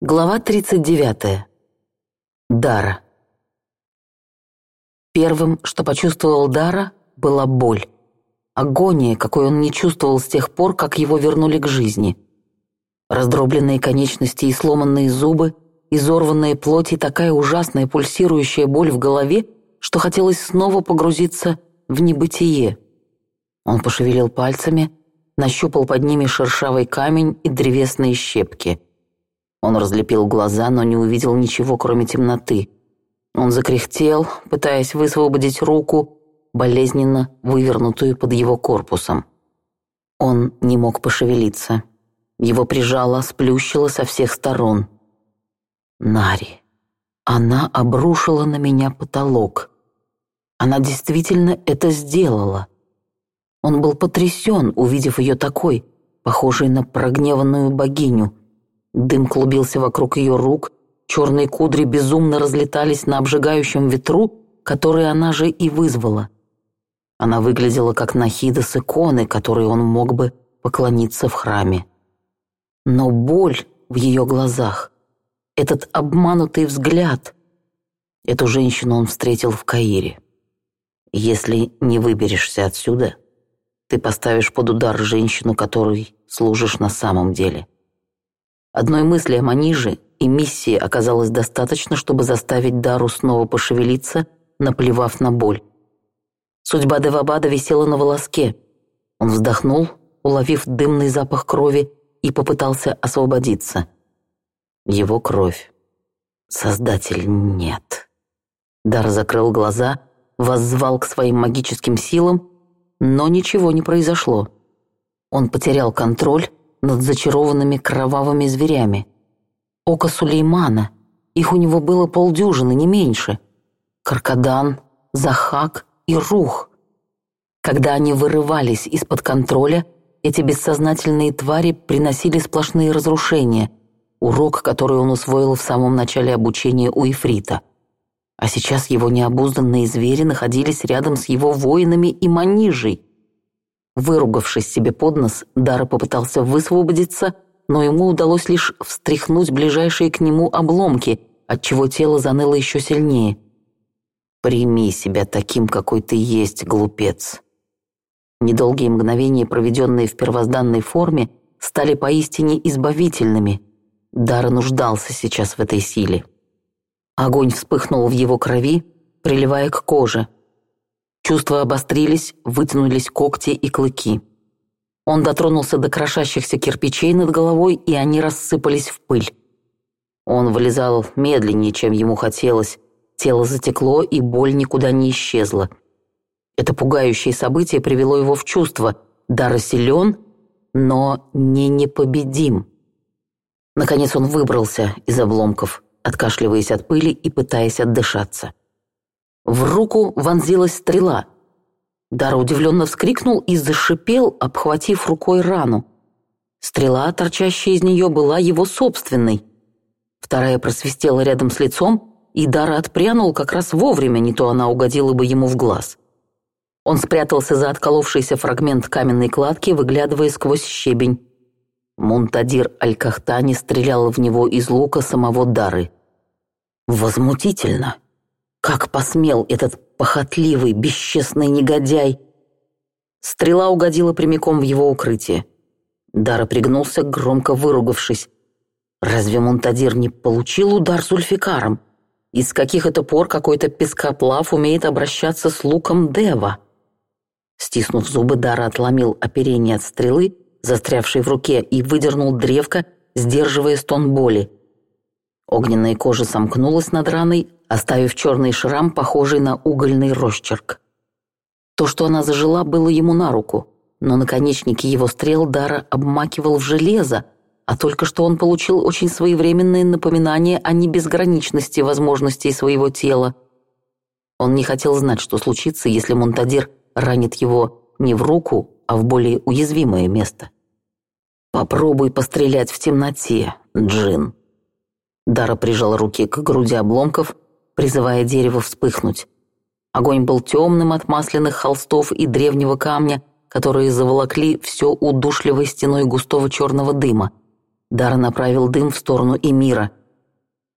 Глава 39. Дара. Первым, что почувствовал Дара, была боль. Агония, какой он не чувствовал с тех пор, как его вернули к жизни. Раздробленные конечности и сломанные зубы, изорванные плоть и такая ужасная пульсирующая боль в голове, что хотелось снова погрузиться в небытие. Он пошевелил пальцами, нащупал под ними шершавый камень и древесные щепки – он разлепил глаза, но не увидел ничего, кроме темноты. Он закряхтел, пытаясь высвободить руку, болезненно вывернутую под его корпусом. Он не мог пошевелиться. Его прижало, сплющило со всех сторон. Нари. Она обрушила на меня потолок. Она действительно это сделала. Он был потрясен, увидев ее такой, похожей на прогневанную богиню — Дым клубился вокруг ее рук, черные кудри безумно разлетались на обжигающем ветру, который она же и вызвала. Она выглядела как Нахида с иконы, которой он мог бы поклониться в храме. Но боль в ее глазах, этот обманутый взгляд, эту женщину он встретил в Каире. Если не выберешься отсюда, ты поставишь под удар женщину, которой служишь на самом деле. Одной мысли о Маниже и миссии оказалось достаточно, чтобы заставить Дару снова пошевелиться, наплевав на боль. Судьба Девабада висела на волоске. Он вздохнул, уловив дымный запах крови, и попытался освободиться. Его кровь. Создатель нет. Дар закрыл глаза, воззвал к своим магическим силам, но ничего не произошло. Он потерял контроль, над зачарованными кровавыми зверями. Око Сулеймана, их у него было полдюжины, не меньше. Каркадан, Захак и Рух. Когда они вырывались из-под контроля, эти бессознательные твари приносили сплошные разрушения, урок, который он усвоил в самом начале обучения у Ифрита. А сейчас его необузданные звери находились рядом с его воинами и манижей – Выругавшись себе под нос, Дара попытался высвободиться, но ему удалось лишь встряхнуть ближайшие к нему обломки, отчего тело заныло еще сильнее. «Прими себя таким, какой ты есть, глупец!» Недолгие мгновения, проведенные в первозданной форме, стали поистине избавительными. Дара нуждался сейчас в этой силе. Огонь вспыхнул в его крови, приливая к коже – Чувства обострились, вытянулись когти и клыки. Он дотронулся до крошащихся кирпичей над головой, и они рассыпались в пыль. Он вылезал медленнее, чем ему хотелось. Тело затекло, и боль никуда не исчезла. Это пугающее событие привело его в чувство. Дара силен, но не непобедим. Наконец он выбрался из обломков, откашливаясь от пыли и пытаясь отдышаться. В руку вонзилась стрела. Дара удивленно вскрикнул и зашипел, обхватив рукой рану. Стрела, торчащая из нее, была его собственной. Вторая просвистела рядом с лицом, и Дара отпрянул как раз вовремя, не то она угодила бы ему в глаз. Он спрятался за отколовшийся фрагмент каменной кладки, выглядывая сквозь щебень. Мунтадир Аль-Кахтани стрелял в него из лука самого Дары. «Возмутительно!» Как посмел этот похотливый, бесчестный негодяй! Стрела угодила прямиком в его укрытие. Дара пригнулся, громко выругавшись. Разве Монтадир не получил удар сульфикаром? И с каких это пор какой-то пескоплав умеет обращаться с луком Дева? Стиснув зубы, Дара отломил оперение от стрелы, застрявшей в руке, и выдернул древко, сдерживая стон боли. Огненная кожа сомкнулась над раной, оставив черный шрам, похожий на угольный росчерк. То, что она зажила, было ему на руку, но наконечники его стрел Дара обмакивал в железо, а только что он получил очень своевременное напоминание о небезграничности возможностей своего тела. Он не хотел знать, что случится, если Монтадир ранит его не в руку, а в более уязвимое место. «Попробуй пострелять в темноте, Джин», Дара прижала руки к груди обломков, призывая дерево вспыхнуть. Огонь был темным от масляных холстов и древнего камня, которые заволокли все удушливой стеной густого черного дыма. Дара направил дым в сторону Эмира.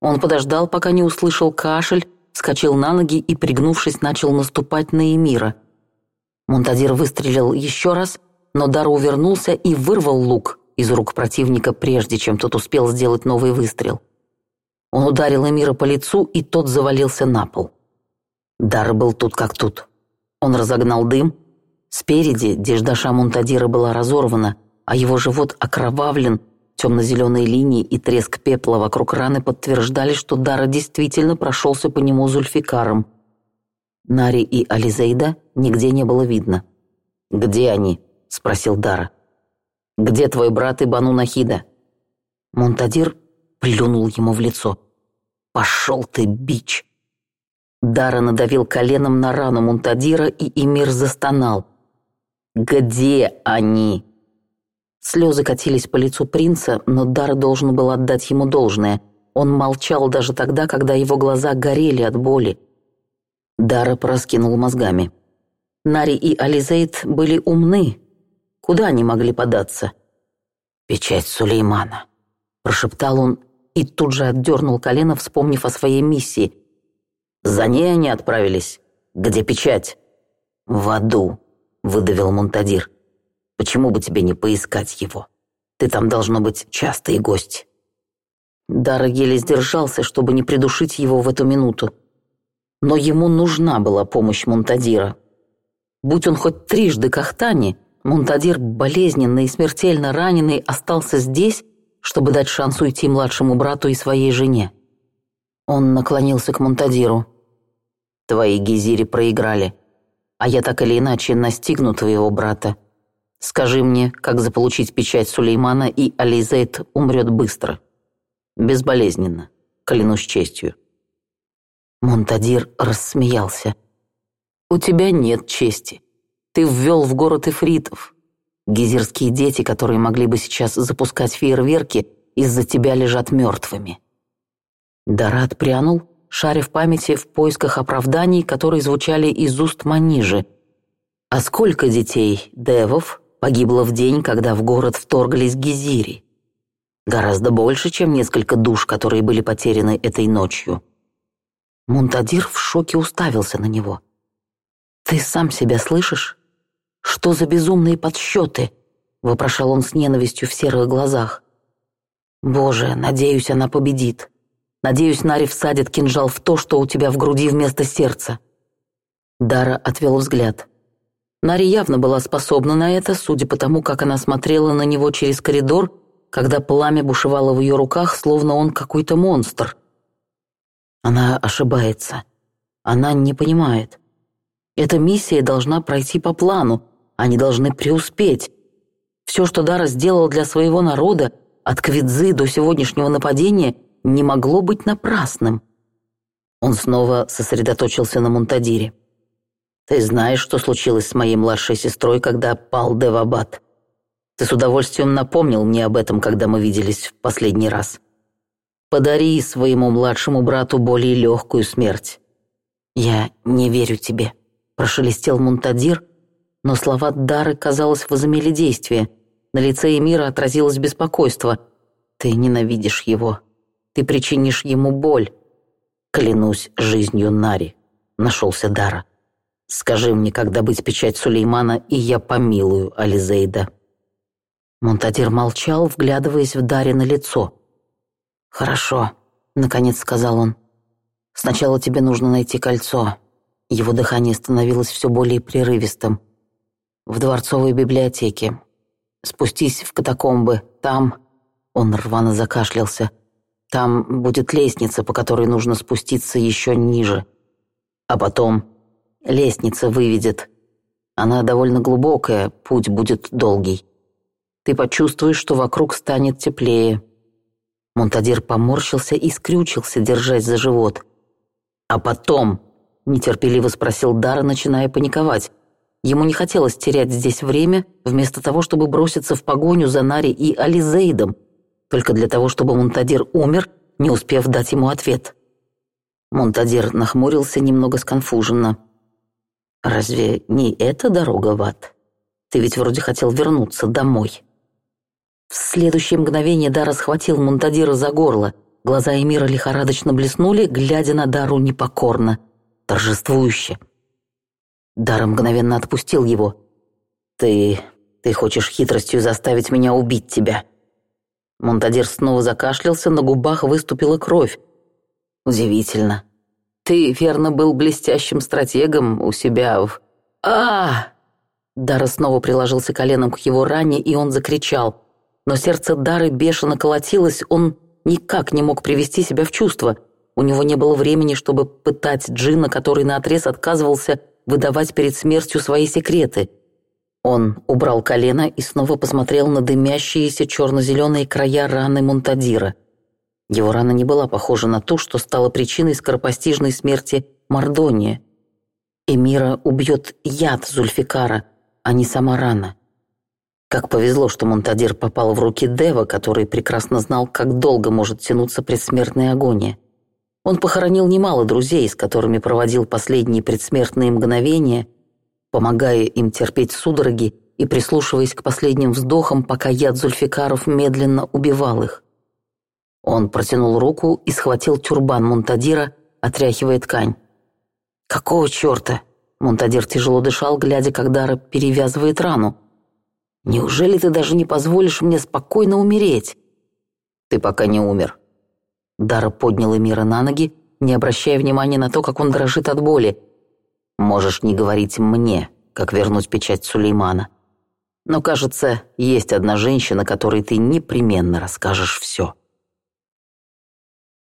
Он подождал, пока не услышал кашель, вскочил на ноги и, пригнувшись, начал наступать на Эмира. Монтадир выстрелил еще раз, но Дара увернулся и вырвал лук из рук противника, прежде чем тот успел сделать новый выстрел. Он ударил Эмира по лицу, и тот завалился на пол. Дар был тут как тут. Он разогнал дым. Спереди деждаша Мунтадира была разорвана, а его живот окровавлен, темно-зеленые линии и треск пепла вокруг раны подтверждали, что Дара действительно прошелся по нему зульфикаром. Нари и Ализейда нигде не было видно. «Где они?» — спросил Дара. «Где твой брат и Бану Нахида?» Монтадир плюнул ему в лицо. «Пошел ты, бич!» Дара надавил коленом на рану Мунтадира, и Эмир застонал. «Где они?» Слезы катились по лицу принца, но Дара должен был отдать ему должное. Он молчал даже тогда, когда его глаза горели от боли. Дара проскинул мозгами. Нари и Ализейд были умны. Куда они могли податься? «Печать Сулеймана», — прошептал он и тут же отдернул колено, вспомнив о своей миссии. «За ней они отправились. Где печать?» «В аду», — выдавил Монтадир. «Почему бы тебе не поискать его? Ты там должно быть частый гость». Дара еле сдержался, чтобы не придушить его в эту минуту. Но ему нужна была помощь Монтадира. Будь он хоть трижды кахтани, Монтадир, болезненный и смертельно раненый, остался здесь чтобы дать шанс уйти младшему брату и своей жене. Он наклонился к Монтадиру. «Твои гизири проиграли, а я так или иначе настигну твоего брата. Скажи мне, как заполучить печать Сулеймана, и Ализейд умрет быстро. Безболезненно, клянусь честью». Монтадир рассмеялся. «У тебя нет чести. Ты ввел в город эфритов. Гизерские дети, которые могли бы сейчас запускать фейерверки, из-за тебя лежат мертвыми. Дарат прянул, шаря в памяти в поисках оправданий, которые звучали из уст Манижи. А сколько детей, девов, погибло в день, когда в город вторглись Гизири? Гораздо больше, чем несколько душ, которые были потеряны этой ночью. Мунтадир в шоке уставился на него. «Ты сам себя слышишь?» «Что за безумные подсчеты?» — вопрошал он с ненавистью в серых глазах. «Боже, надеюсь, она победит. Надеюсь, Нари всадит кинжал в то, что у тебя в груди вместо сердца». Дара отвел взгляд. Нари явно была способна на это, судя по тому, как она смотрела на него через коридор, когда пламя бушевало в ее руках, словно он какой-то монстр. Она ошибается. Она не понимает. Эта миссия должна пройти по плану, они должны преуспеть. Все, что Дара сделал для своего народа, от Квидзы до сегодняшнего нападения, не могло быть напрасным. Он снова сосредоточился на Мунтадире. «Ты знаешь, что случилось с моей младшей сестрой, когда пал Девабад. Ты с удовольствием напомнил мне об этом, когда мы виделись в последний раз. Подари своему младшему брату более легкую смерть». «Я не верю тебе», – прошелестел Мунтадир – но слова Дары, казалось, возымели действие. На лице Эмира отразилось беспокойство. «Ты ненавидишь его. Ты причинишь ему боль». «Клянусь жизнью Нари», — нашелся Дара. «Скажи мне, когда быть печать Сулеймана, и я помилую Ализейда». Монтадир молчал, вглядываясь в Даре на лицо. «Хорошо», — наконец сказал он. «Сначала тебе нужно найти кольцо». Его дыхание становилось все более прерывистым в дворцовой библиотеке. Спустись в катакомбы, там...» Он рвано закашлялся. «Там будет лестница, по которой нужно спуститься еще ниже. А потом лестница выведет. Она довольно глубокая, путь будет долгий. Ты почувствуешь, что вокруг станет теплее». Монтадир поморщился и скрючился, держась за живот. «А потом?» — нетерпеливо спросил Дара, начиная паниковать. Ему не хотелось терять здесь время, вместо того, чтобы броситься в погоню за Нари и Ализейдом, только для того, чтобы Монтадир умер, не успев дать ему ответ. Монтадир нахмурился немного сконфуженно. «Разве не эта дорога в ад? Ты ведь вроде хотел вернуться домой». В следующее мгновение Дара схватил Монтадира за горло. Глаза Эмира лихорадочно блеснули, глядя на Дару непокорно. Торжествующе. Дара мгновенно отпустил его. «Ты... ты хочешь хитростью заставить меня убить тебя?» Монтадир снова закашлялся, на губах выступила кровь. «Удивительно. Ты, верно, был блестящим стратегом у себя в...» а, -а, Дара снова приложился коленом к его ране, и он закричал. Но сердце Дары бешено колотилось, он никак не мог привести себя в чувство. У него не было времени, чтобы пытать Джина, который наотрез отказывался выдавать перед смертью свои секреты. Он убрал колено и снова посмотрел на дымящиеся черно-зеленые края раны Монтадира. Его рана не была похожа на ту, что стала причиной скоропостижной смерти Мордония. Эмира убьет яд Зульфикара, а не сама рана. Как повезло, что Монтадир попал в руки Дева, который прекрасно знал, как долго может тянуться предсмертная агония. Он похоронил немало друзей, с которыми проводил последние предсмертные мгновения, помогая им терпеть судороги и прислушиваясь к последним вздохам, пока яд Зульфикаров медленно убивал их. Он протянул руку и схватил тюрбан Монтадира, отряхивая ткань. «Какого черта?» Мунтадир тяжело дышал, глядя, как Дара перевязывает рану. «Неужели ты даже не позволишь мне спокойно умереть?» «Ты пока не умер», Дара поднял Эмира на ноги, не обращая внимания на то, как он дрожит от боли. «Можешь не говорить мне, как вернуть печать Сулеймана. Но, кажется, есть одна женщина, которой ты непременно расскажешь все».